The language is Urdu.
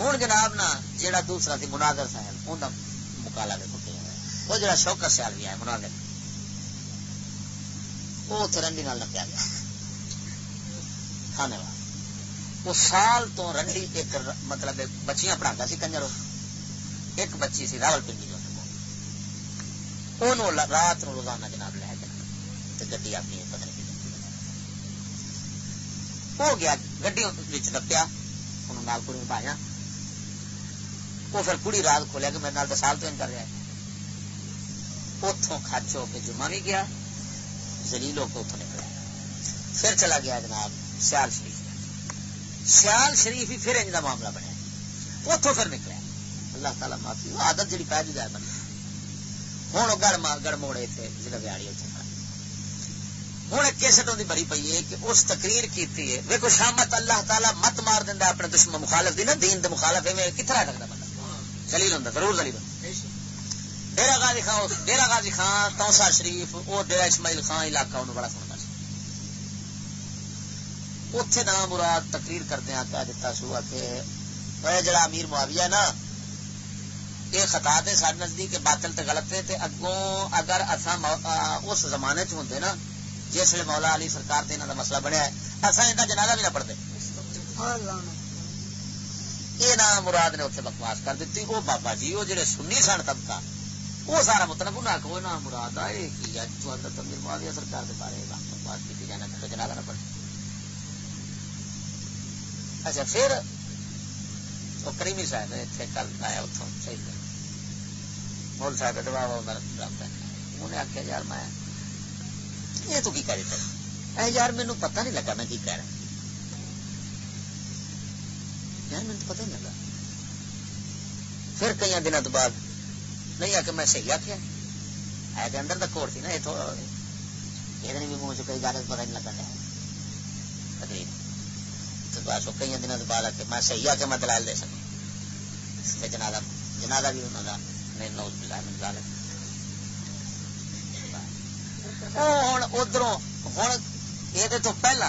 ہوں جناب نا، جیڑا دوسرا سی مناظر صاحب ان مکالا دیکھو وہ جڑا شوکت سیال بھی ہے، مناظر۔ وہ اتنے رنڈی نال نپیا گیا۔ کھانے والا وہ سال تو رنڈی ایک مطلب بچیاں پڑھا سی کنجر ایک بچی سی راول پنڈی جو رات نو روزانہ جناب لے کے گڈی اپنی پتہ نہیں ہو گیا گڈی دپیا انہوں نال کڑی پایا وہ پھر کڑی رات کھولیا کہ میرے نال سال تو کر رہا ہے۔ اتوں خرچ ہو کے جمع بھی گیا زلیل ہو کے اتوں نکلا۔ پھر چلا گیا جناب سیال شریف۔ سیال شریف ہی پھر انج کا معاملہ بنیا۔ اتوں پھر نکلا۔ اللہ تعالیٰ معافی عادت جی پی جائے بنی ہوں گڑ گڑ موڑے تھے ضلع بیاڑی اتنے ہوں ایک کیسٹ ہوتی بڑی پی ہے کہ اس تقریر کی ویکو شامت اللہ تعالیٰ مت مار دینا اپنے دشمن مخالف دی نا دین دے مخالف ہے کتنا رکھتا بندہ۔ دلیل ہوں ضرور دلیل ہوں ڈیرا غازی خان ڈیرا غازی خان توسا شریف وہ ڈیرا اسماعیل خان علاقہ انہوں بڑا سنتا سی۔ اتے نام مراد تقریر کردیا کہہ دیتا سو کہ جڑا امیر معاویہ نا یہ خطا تے سارے نزدیک باطل تے غلط تے اگوں اگر اصا اس زمانے چ ہوں نا جس ویل مولا علی سرکار تے دا مسئلہ بنیا ہے اصا ان جنازہ بھی نہ پڑھتے یہ نام مراد نے اتنے بکواس کر دیتی، وہ بابا جی وہ جڑے سنی سن طبقہ، وہ سارا مطلب انہیں آخو نام مراد آئے کی تمیر معاویہ سرکار کے بارے بکواس کی جانا جنازہ نہ پڑھے۔ اچھا پھر وہ کریمی صاحب اتنے کل آیا اتوں صحیح کر۔ مول صاحب دبا انہیں آخیا یار میں، یہ تو کی کہہ دیتا یار مینو پتا نہیں لگا میں کی کہہ رہا یار مجھے پتا نہیں لگا. پھر کئی دنوں تو بعد نہیں آ کے میں صحیح آخیا ہے تو اندر تک کوڑ تھی نا، یہ تھوڑا یہ بھی منہ چ کئی گارج پتا نہیں لگا تقریب تو بس وہ کئی دنوں بعد آ کے میں صحیح آ کے میں دلال دے سکوں۔ جنازہ جنازہ بھی انہوں کا میں نوز بلا میں دلال ہوں ادھر ہوں یہ تو پہلا